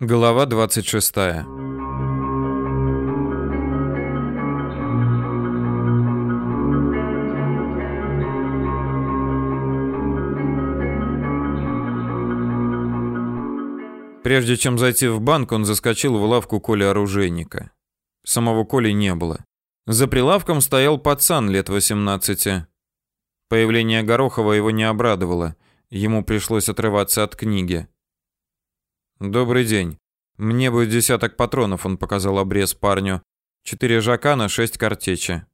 Глава 26. Прежде чем зайти в банк, он заскочил в лавку Коли оружейника. Самого Коли не было. За прилавком стоял пацан лет 18. Появление Горохова его не обрадовало. Ему пришлось отрываться от книги. Добрый день. Мне будет десяток патронов, он показал обрез парню. Четыре жакана, шесть картечи.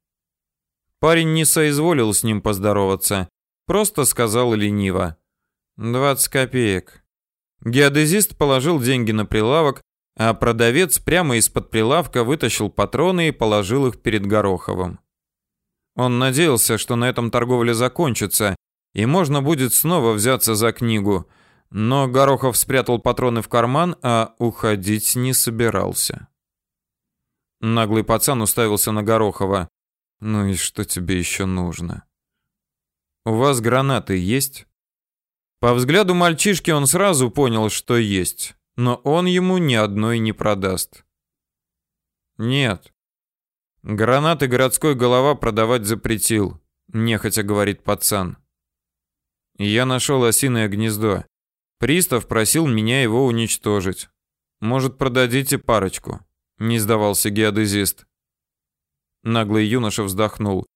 Парень не соизволил с ним поздороваться, просто сказал лениво: «Двадцать копеек". Геодезист положил деньги на прилавок, а продавец прямо из-под прилавка вытащил патроны и положил их перед Гороховым. Он надеялся, что на этом торговля закончится, и можно будет снова взяться за книгу. Но Горохов спрятал патроны в карман, а уходить не собирался. Наглый пацан уставился на Горохова. «Ну и что тебе еще нужно?» «У вас гранаты есть?» По взгляду мальчишки он сразу понял, что есть, но он ему ни одной не продаст. «Нет». «Гранаты городской голова продавать запретил», — нехотя говорит пацан. «Я нашел осиное гнездо. Пристав просил меня его уничтожить. Может, продадите парочку? Не сдавался геодезист. Наглый юноша вздохнул.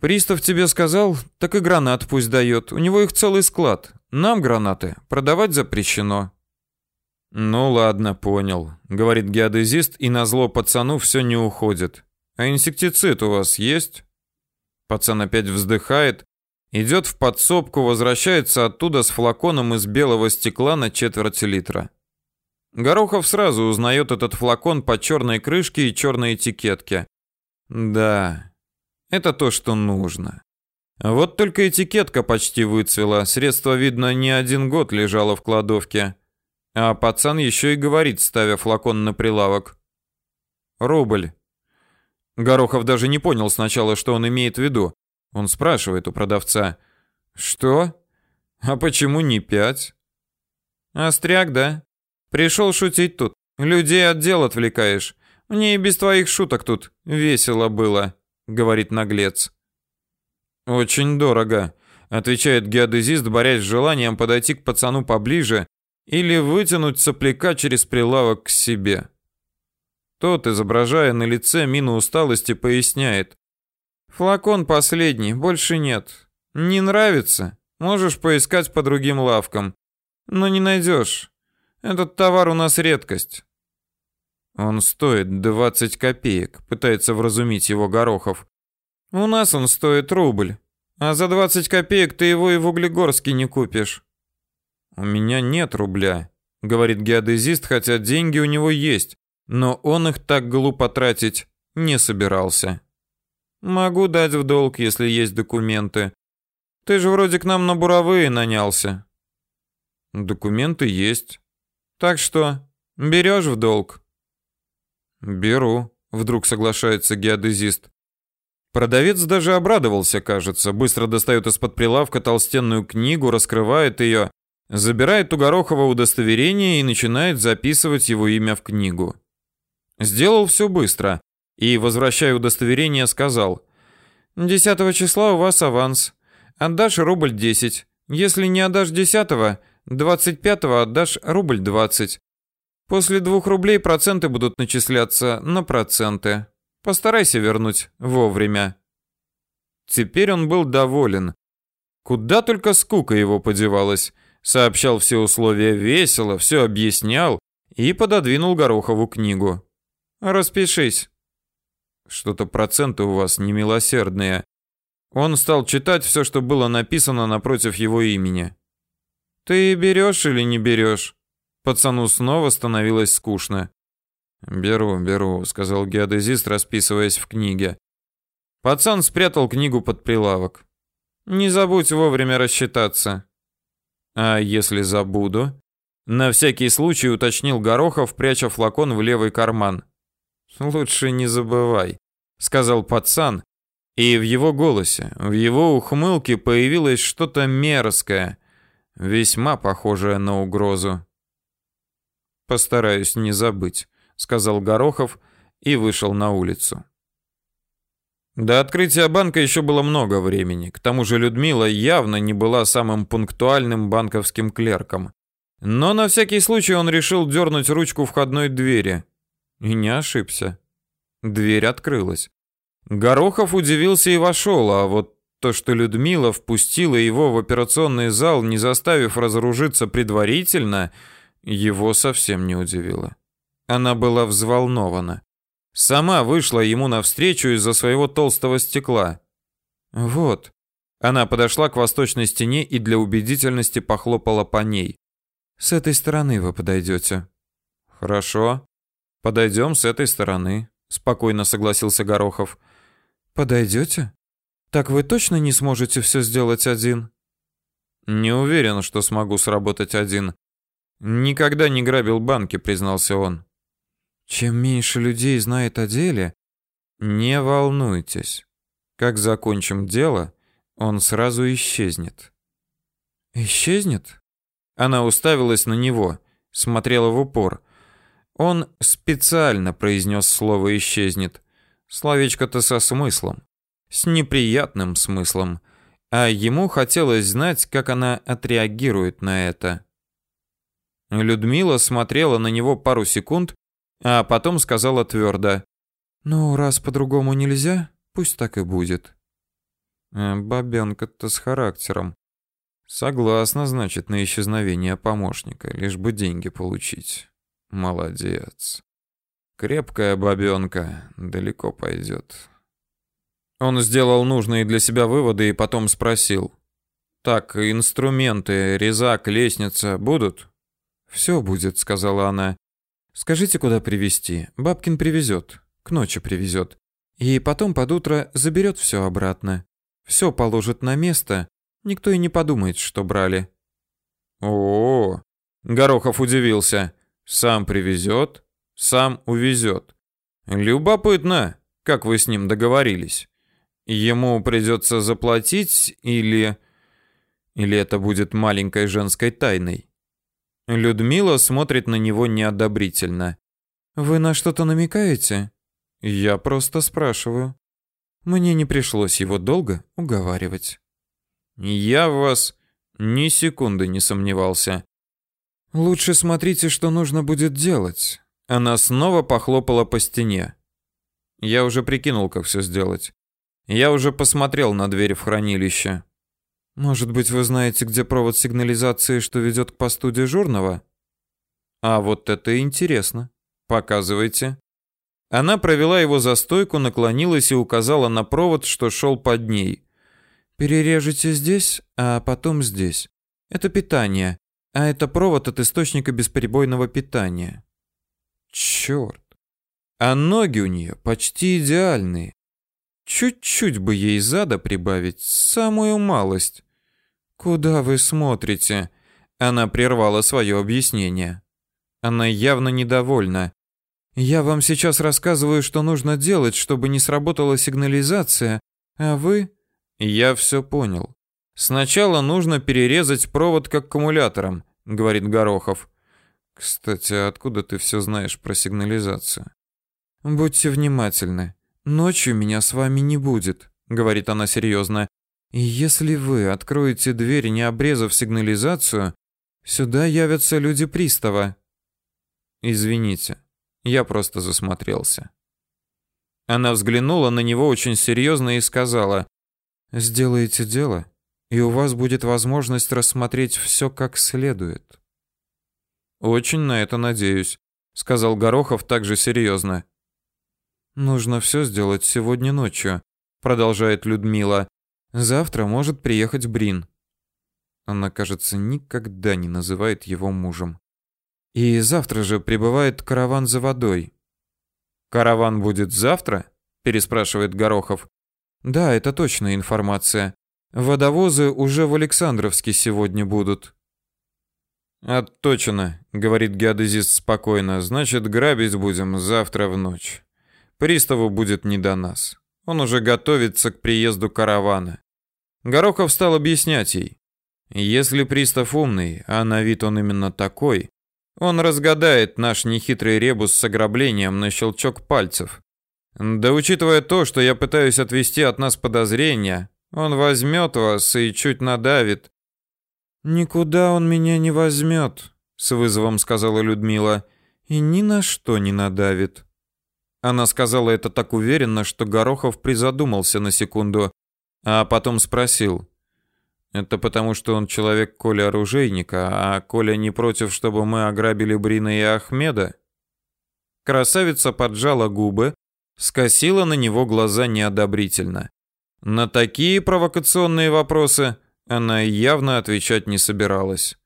Пристав тебе сказал, так и гранат пусть дает. У него их целый склад. Нам гранаты продавать запрещено. Ну ладно, понял, говорит геодезист, и назло пацану все не уходит. А инсектицид у вас есть? Пацан опять вздыхает, Идет в подсобку, возвращается оттуда с флаконом из белого стекла на четверть литра. Горохов сразу узнает этот флакон по черной крышке и черной этикетке. Да, это то, что нужно. Вот только этикетка почти выцвела, средство, видно, не один год лежало в кладовке. А пацан еще и говорит, ставя флакон на прилавок. Рубль. Горохов даже не понял сначала, что он имеет в виду. Он спрашивает у продавца. «Что? А почему не пять?» «Остряк, да? Пришел шутить тут. Людей от дел отвлекаешь. Мне и без твоих шуток тут весело было», — говорит наглец. «Очень дорого», — отвечает геодезист, борясь с желанием подойти к пацану поближе или вытянуть сопляка через прилавок к себе. Тот, изображая на лице мину усталости, поясняет. Флакон последний, больше нет. Не нравится? Можешь поискать по другим лавкам. Но не найдешь. Этот товар у нас редкость. Он стоит 20 копеек, пытается вразумить его Горохов. У нас он стоит рубль. А за 20 копеек ты его и в Углегорске не купишь. У меня нет рубля, говорит геодезист, хотя деньги у него есть, но он их так глупо тратить не собирался. Могу дать в долг, если есть документы. Ты же вроде к нам на буровые нанялся. Документы есть. Так что, берешь в долг? Беру, вдруг соглашается геодезист. Продавец даже обрадовался, кажется, быстро достает из-под прилавка толстенную книгу, раскрывает ее, забирает у Горохова удостоверение и начинает записывать его имя в книгу. Сделал все быстро и, возвращая удостоверение, сказал: «Десятого числа у вас аванс. Отдашь рубль десять. Если не отдашь десятого, двадцать пятого отдашь рубль двадцать. После двух рублей проценты будут начисляться на проценты. Постарайся вернуть вовремя». Теперь он был доволен. Куда только скука его подевалась. Сообщал все условия весело, все объяснял и пододвинул Горохову книгу. «Распишись». Что-то проценты у вас немилосердные. Он стал читать все, что было написано напротив его имени. Ты берешь или не берешь? Пацану снова становилось скучно. Беру, беру, сказал геодезист, расписываясь в книге. Пацан спрятал книгу под прилавок. Не забудь вовремя рассчитаться. А если забуду? На всякий случай уточнил Горохов, пряча флакон в левый карман. Лучше не забывай, сказал пацан, и в его голосе, в его ухмылке появилось что-то мерзкое, весьма похожее на угрозу. Постараюсь не забыть, сказал Горохов и вышел на улицу. До открытия банка еще было много времени. К тому же Людмила явно не была самым пунктуальным банковским клерком. Но на всякий случай он решил дернуть ручку входной двери. И не ошибся. Дверь открылась. Горохов удивился и вошел, а вот то, что Людмила впустила его в операционный зал, не заставив разоружиться предварительно, его совсем не удивило. Она была взволнована. Сама вышла ему навстречу из-за своего толстого стекла. Вот. Она подошла к восточной стене и для убедительности похлопала по ней. С этой стороны вы подойдете. Хорошо. Подойдем с этой стороны, спокойно согласился Горохов. Подойдете? Так вы точно не сможете все сделать один? Не уверен, что смогу сработать один. Никогда не грабил банки, признался он. Чем меньше людей знает о деле, не волнуйтесь. Как закончим дело, он сразу исчезнет. Исчезнет? Она уставилась на него, смотрела в упор. Он специально произнес слово исчезнет. Словечко-то со смыслом, с неприятным смыслом, а ему хотелось знать, как она отреагирует на это. Людмила смотрела на него пару секунд, а потом сказала твердо: "Ну, раз по-другому нельзя, пусть так и будет". Э, бабенка-то с характером. Согласна, значит, на исчезновение помощника, лишь бы деньги получить. Молодец. Крепкая бабенка, далеко пойдет. Он сделал нужные для себя выводы и потом спросил: "Так, инструменты, резак, лестница будут?" «Все будет», — сказала она. Скажите, куда привезти? Бабкин привезет. К ночи привезет. И потом под утро заберет все обратно. Все положит на место. Никто и не подумает, что брали. О, -о, -о. Горохов удивился. Сам привезет, сам увезет. Любопытно, как вы с ним договорились. Ему придется заплатить или или это будет маленькой женской тайной? Людмила смотрит на него неодобрительно. Вы на что-то намекаете? Я просто спрашиваю. Мне не пришлось его долго уговаривать. Я в вас ни секунды не сомневался. Лучше смотрите, что нужно будет делать. Она снова похлопала по стене. Я уже прикинул, как все сделать. Я уже посмотрел на дверь в хранилище. Может быть, вы знаете, где провод сигнализации, что ведет к посту дежурного? А вот это интересно. Показывайте. Она провела его за стойку, наклонилась и указала на провод, что шел под ней. Перережете здесь, а потом здесь. Это питание, а это провод от источника бесперебойного питания. Черт. А ноги у нее почти идеальные. Чуть-чуть бы ей зада прибавить, самую малость. Куда вы смотрите? Она прервала свое объяснение. Она явно недовольна. Я вам сейчас рассказываю, что нужно делать, чтобы не сработала сигнализация, а вы Я все понял. Сначала нужно перерезать провод к аккумуляторам, говорит Горохов. Кстати, откуда ты все знаешь про сигнализацию? Будьте внимательны. Ночью меня с вами не будет, говорит она серьезно. Если вы откроете дверь, не обрезав сигнализацию, сюда явятся люди пристава. Извините, я просто засмотрелся. Она взглянула на него очень серьезно и сказала: "Сделайте дело, и у вас будет возможность рассмотреть все как следует". Очень на это надеюсь, сказал Горохов также серьезно. Нужно все сделать сегодня ночью, продолжает Людмила. Завтра может приехать Брин. Она, кажется, никогда не называет его мужем. И завтра же прибывает караван за водой. Караван будет завтра? переспрашивает Горохов. Да, это точная информация. Водовозы уже в Александровске сегодня будут. Отточено, говорит геодезист спокойно. Значит, грабить будем завтра в ночь. Приставу будет не до нас. Он уже готовится к приезду каравана. Горохов стал объяснять ей. Если пристав умный, а на вид он именно такой, Он разгадает наш нехитрый ребус с ограблением на щелчок пальцев. Да учитывая то, что я пытаюсь отвести от нас подозрения, он возьмет вас и чуть надавит. Никуда он меня не возьмет, с вызовом сказала Людмила, и ни на что не надавит. Она сказала это так уверенно, что Горохов призадумался на секунду, а потом спросил: "Это потому, что он человек Коля оружейника, а Коля не против, чтобы мы ограбили Брина и Ахмеда?" Красавица поджала губы, скосила на него глаза неодобрительно. На такие провокационные вопросы она явно отвечать не собиралась.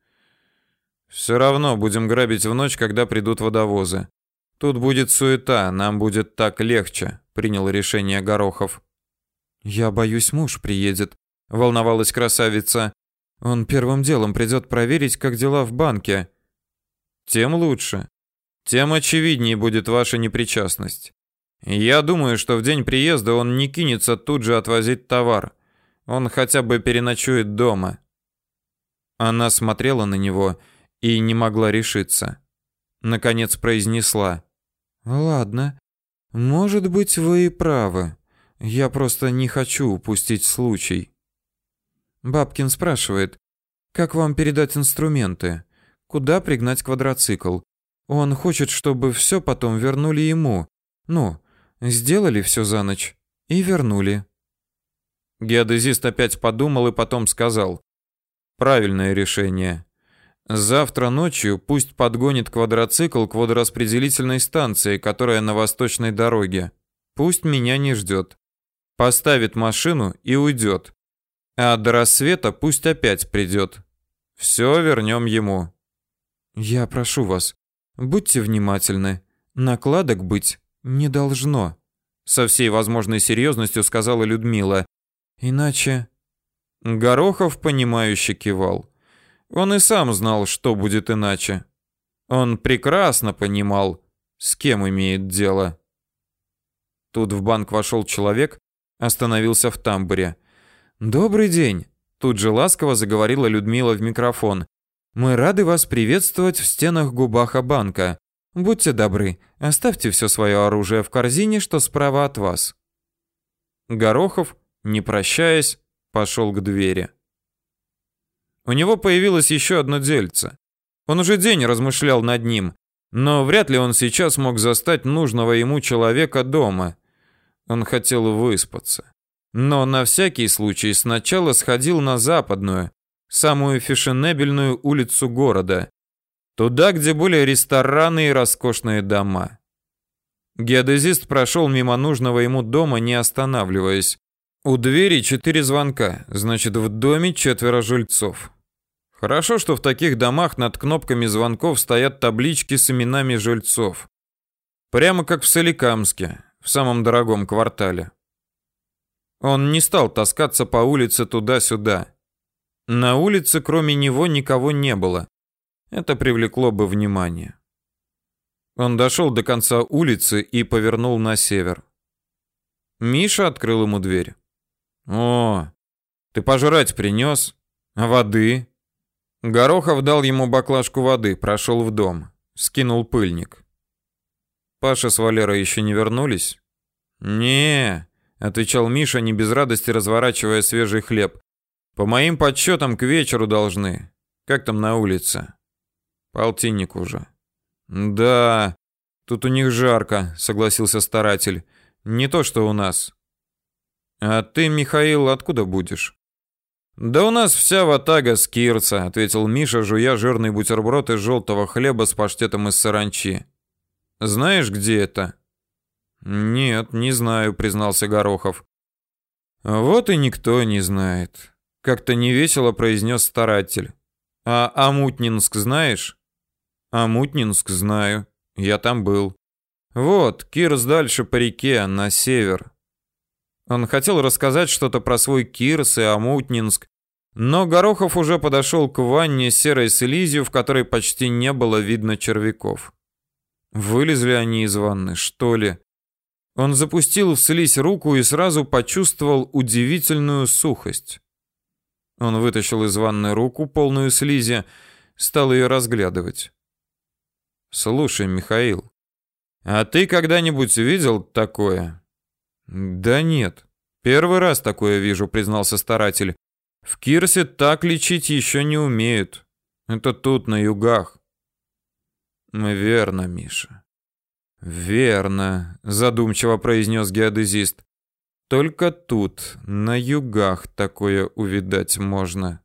Все равно будем грабить в ночь, когда придут водовозы. Тут будет суета, нам будет так легче, принял решение Горохов. Я боюсь, муж приедет, волновалась красавица. Он первым делом придет проверить, как дела в банке. Тем лучше. Тем очевиднее будет ваша непричастность. Я думаю, что в день приезда он не кинется тут же отвозить товар. Он хотя бы переночует дома. Она смотрела на него и не могла решиться. Наконец произнесла: "Ладно. Может быть, вы и правы. Я просто не хочу упустить случай". Бабкин спрашивает: "Как вам передать инструменты? Куда пригнать квадроцикл? Он хочет, чтобы все потом вернули ему. Ну, Сделали все за ночь и вернули. Геодезист опять подумал и потом сказал: "Правильное решение. Завтра ночью пусть подгонит квадроцикл к водораспределительной станции, которая на восточной дороге. Пусть меня не ждет. Поставит машину и уйдет. А до рассвета пусть опять придет. Все вернем ему. Я прошу вас, будьте внимательны. Накладок быть не должно, со всей возможной серьезностью сказала Людмила. Иначе Горохов понимающе кивал. Он и сам знал, что будет иначе. Он прекрасно понимал, с кем имеет дело. Тут в банк вошел человек, остановился в тамбуре. Добрый день, тут же ласково заговорила Людмила в микрофон. Мы рады вас приветствовать в стенах Губаха банка. Будьте добры, оставьте все свое оружие в корзине, что справа от вас. Горохов, не прощаясь, пошел к двери. У него появилось еще одно дельце. Он уже день размышлял над ним, но вряд ли он сейчас мог застать нужного ему человека дома. Он хотел выспаться. Но на всякий случай сначала сходил на западную, самую фешенебельную улицу города, Туда, где были рестораны и роскошные дома. Геодезист прошел мимо нужного ему дома, не останавливаясь. У двери четыре звонка, значит, в доме четверо жильцов. Хорошо, что в таких домах над кнопками звонков стоят таблички с именами жильцов. Прямо как в Соликамске, в самом дорогом квартале. Он не стал таскаться по улице туда-сюда. На улице кроме него никого не было. Это привлекло бы внимание. Он дошел до конца улицы и повернул на север. Миша открыл ему дверь. «О, ты пожрать принес? Воды?» Горохов дал ему баклажку воды, прошел в дом, скинул пыльник. Паша с Валерой еще не вернулись? «Не», — отвечал Миша, не без радости разворачивая свежий хлеб. «По моим подсчетам, к вечеру должны. Как там на улице?» Полтинник уже. Да, тут у них жарко, согласился старатель. Не то, что у нас. А ты, Михаил, откуда будешь? Да у нас вся ватага с Кирца, ответил Миша, жуя жирный бутерброд из желтого хлеба с паштетом из саранчи. Знаешь, где это? Нет, не знаю, признался Горохов. Вот и никто не знает, как-то невесело произнес старатель. А Амутнинск знаешь? А Мутнинск знаю. Я там был. Вот, Кирс дальше по реке, на север. Он хотел рассказать что-то про свой Кирс и Амутнинск, но Горохов уже подошел к ванне серой слизью, в которой почти не было видно червяков. Вылезли они из ванны, что ли? Он запустил в слизь руку и сразу почувствовал удивительную сухость. Он вытащил из ванны руку, полную слизи, стал ее разглядывать. Слушай, Михаил, а ты когда-нибудь видел такое? Да нет. Первый раз такое вижу, признался старатель. В Кирсе так лечить еще не умеют. Это тут на югах. Верно, Миша. Верно, задумчиво произнес геодезист. Только тут, на югах, такое увидать можно.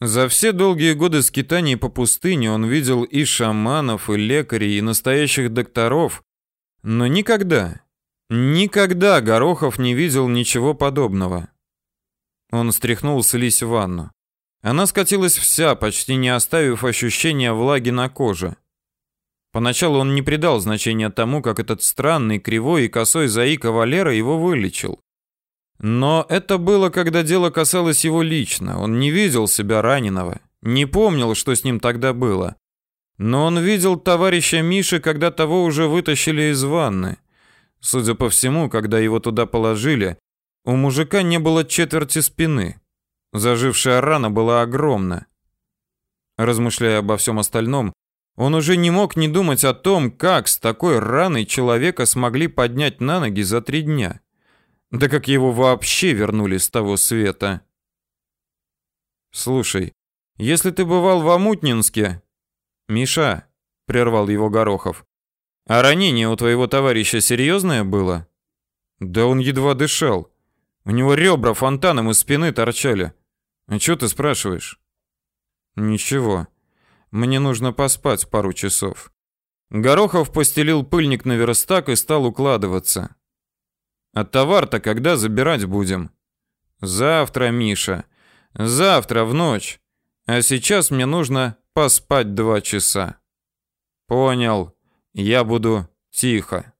За все долгие годы скитаний по пустыне он видел и шаманов, и лекарей, и настоящих докторов, но никогда, никогда Горохов не видел ничего подобного. Он стряхнул слизь в ванну. Она скатилась вся, почти не оставив ощущения влаги на коже. Поначалу он не придал значения тому, как этот странный, кривой и косой заика Валера его вылечил. Но это было, когда дело касалось его лично. Он не видел себя раненого, не помнил, что с ним тогда было. Но он видел товарища Миши, когда того уже вытащили из ванны. Судя по всему, когда его туда положили, у мужика не было четверти спины. Зажившая рана была огромна. Размышляя обо всем остальном, он уже не мог не думать о том, как с такой раной человека смогли поднять на ноги за три дня. Да как его вообще вернули с того света? Слушай, если ты бывал в Амутнинске... Миша, прервал его Горохов. А ранение у твоего товарища серьезное было? Да он едва дышал. У него ребра фонтаном из спины торчали. А что ты спрашиваешь? Ничего. Мне нужно поспать пару часов. Горохов постелил пыльник на верстак и стал укладываться. А товар-то когда забирать будем? Завтра, Миша. Завтра в ночь. А сейчас мне нужно поспать два часа. Понял. Я буду тихо.